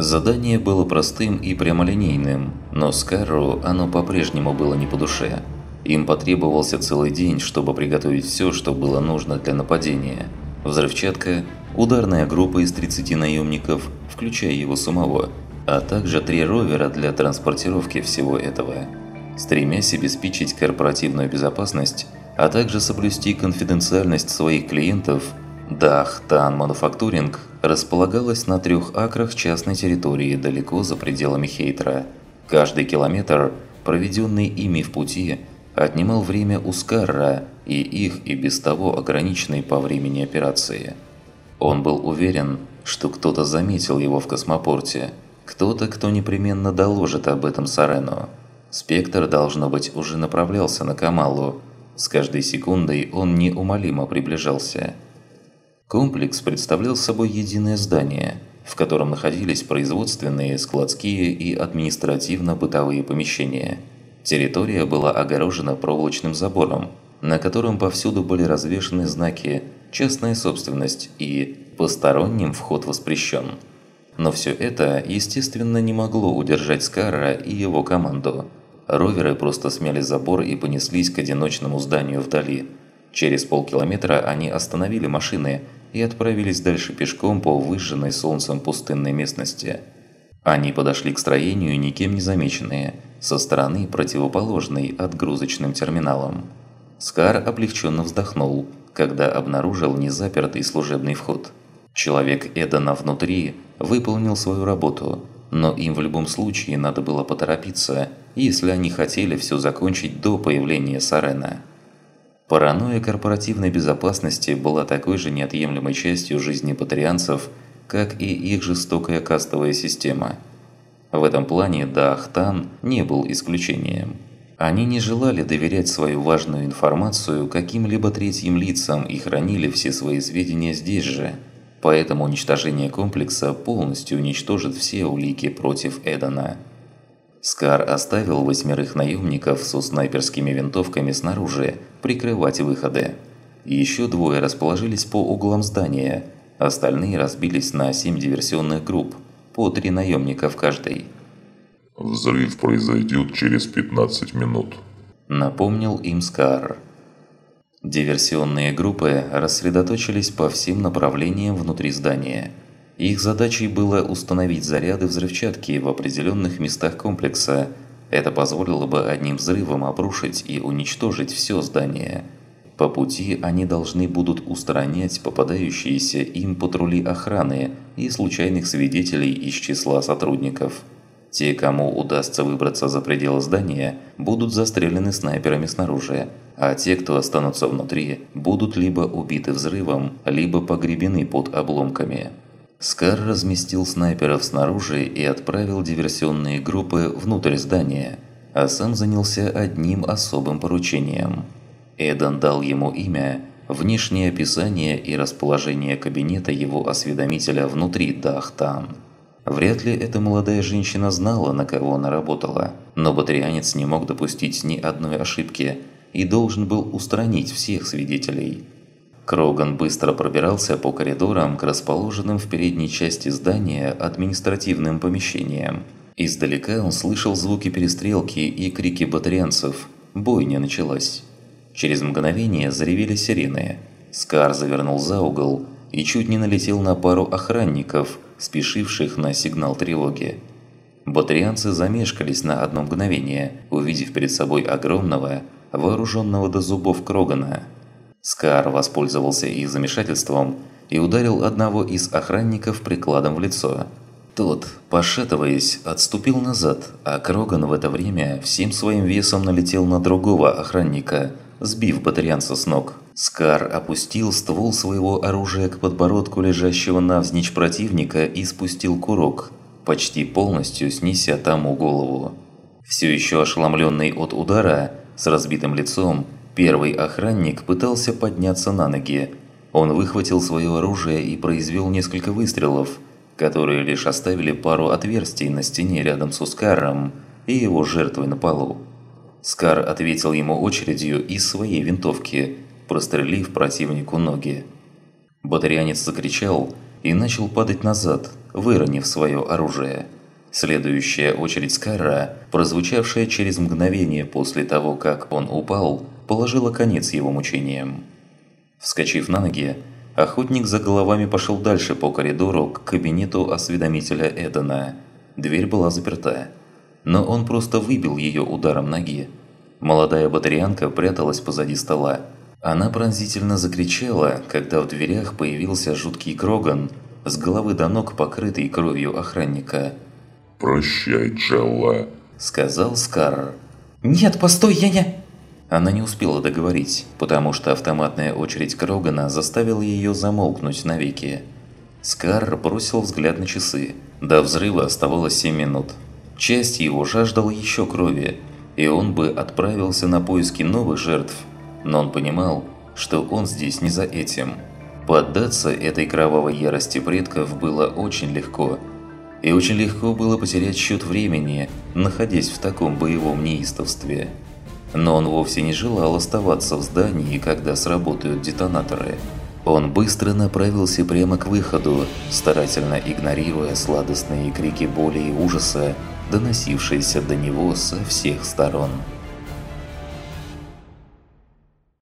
Задание было простым и прямолинейным, но Скарру оно по-прежнему было не по душе. Им потребовался целый день, чтобы приготовить все, что было нужно для нападения. Взрывчатка, ударная группа из 30 наемников, включая его самого, а также три ровера для транспортировки всего этого. Стремясь обеспечить корпоративную безопасность, а также соблюсти конфиденциальность своих клиентов, Дах Тан Мануфактуринг располагалась на трех акрах частной территории далеко за пределами Хейтера. Каждый километр, проведенный ими в пути, отнимал время у Скарра и их и без того ограниченной по времени операции. Он был уверен, что кто-то заметил его в космопорте, кто-то, кто непременно доложит об этом Сарену. Спектр, должно быть, уже направлялся на Камалу. С каждой секундой он неумолимо приближался. Комплекс представлял собой единое здание, в котором находились производственные, складские и административно-бытовые помещения – Территория была огорожена проволочным забором, на котором повсюду были развешаны знаки «Частная собственность» и «Посторонним вход воспрещен». Но все это, естественно, не могло удержать Скара и его команду. Роверы просто смяли забор и понеслись к одиночному зданию вдали. Через полкилометра они остановили машины и отправились дальше пешком по выжженной солнцем пустынной местности. Они подошли к строению никем не замеченные – со стороны противоположной отгрузочным терминалом. Скар облегченно вздохнул, когда обнаружил незапертый служебный вход. Человек Эдана внутри выполнил свою работу, но им в любом случае надо было поторопиться, если они хотели все закончить до появления Сарена. Паранойя корпоративной безопасности была такой же неотъемлемой частью жизни патрианцев, как и их жестокая кастовая система – в этом плане Дахтан не был исключением. Они не желали доверять свою важную информацию каким-либо третьим лицам и хранили все свои сведения здесь же. Поэтому уничтожение комплекса полностью уничтожит все улики против Эдана. Скар оставил восьмерых наемников со снайперскими винтовками снаружи прикрывать выходы. Еще двое расположились по углам здания, остальные разбились на семь диверсионных групп – по три наемника в каждой. «Взрыв произойдет через 15 минут», – напомнил им Скар. Диверсионные группы рассредоточились по всем направлениям внутри здания. Их задачей было установить заряды взрывчатки в определенных местах комплекса. Это позволило бы одним взрывом обрушить и уничтожить все здание – по пути они должны будут устранять попадающиеся им патрули охраны и случайных свидетелей из числа сотрудников. Те, кому удастся выбраться за пределы здания, будут застрелены снайперами снаружи, а те, кто останутся внутри, будут либо убиты взрывом, либо погребены под обломками. Скар разместил снайперов снаружи и отправил диверсионные группы внутрь здания, а сам занялся одним особым поручением – Эдан дал ему имя, внешнее описание и расположение кабинета его осведомителя внутри Дахтан. Вряд ли эта молодая женщина знала, на кого она работала, но батарианец не мог допустить ни одной ошибки и должен был устранить всех свидетелей. Кроган быстро пробирался по коридорам к расположенным в передней части здания административным помещениям. Издалека он слышал звуки перестрелки и крики батарианцев. Бойня началась. Через мгновение заревели сирены. Скар завернул за угол и чуть не налетел на пару охранников, спешивших на сигнал тревоги. Батарианцы замешкались на одно мгновение, увидев перед собой огромного, вооруженного до зубов Крогана. Скар воспользовался их замешательством и ударил одного из охранников прикладом в лицо. Тот, пошатываясь, отступил назад, а Кроган в это время всем своим весом налетел на другого охранника – сбив батарианца с ног. Скар опустил ствол своего оружия к подбородку лежащего навзничь противника и спустил курок, почти полностью снеся тому голову. Все еще ошеломленный от удара, с разбитым лицом, первый охранник пытался подняться на ноги. Он выхватил свое оружие и произвел несколько выстрелов, которые лишь оставили пару отверстий на стене рядом с Ускаром и его жертвой на полу. Скар ответил ему очередью из своей винтовки, прострелив противнику ноги. Батарианец закричал и начал падать назад, выронив свое оружие. Следующая очередь Скара, прозвучавшая через мгновение после того, как он упал, положила конец его мучениям. Вскочив на ноги, охотник за головами пошел дальше по коридору к кабинету осведомителя Эдена. Дверь была заперта, но он просто выбил ее ударом ноги. Молодая батарианка пряталась позади стола. Она пронзительно закричала, когда в дверях появился жуткий Кроган, с головы до ног покрытый кровью охранника – «Прощай, Джелла», – сказал Скар. «Нет, постой, я не...» Она не успела договорить, потому что автоматная очередь Крогана заставила ее замолкнуть навеки. Скар бросил взгляд на часы. До взрыва оставалось 7 минут. Часть его жаждала еще крови, и он бы отправился на поиски новых жертв, но он понимал, что он здесь не за этим. Поддаться этой кровавой ярости предков было очень легко – и очень легко было потерять счет времени, находясь в таком боевом неистовстве. Но он вовсе не желал оставаться в здании, когда сработают детонаторы. Он быстро направился прямо к выходу, старательно игнорируя сладостные крики боли и ужаса, доносившиеся до него со всех сторон.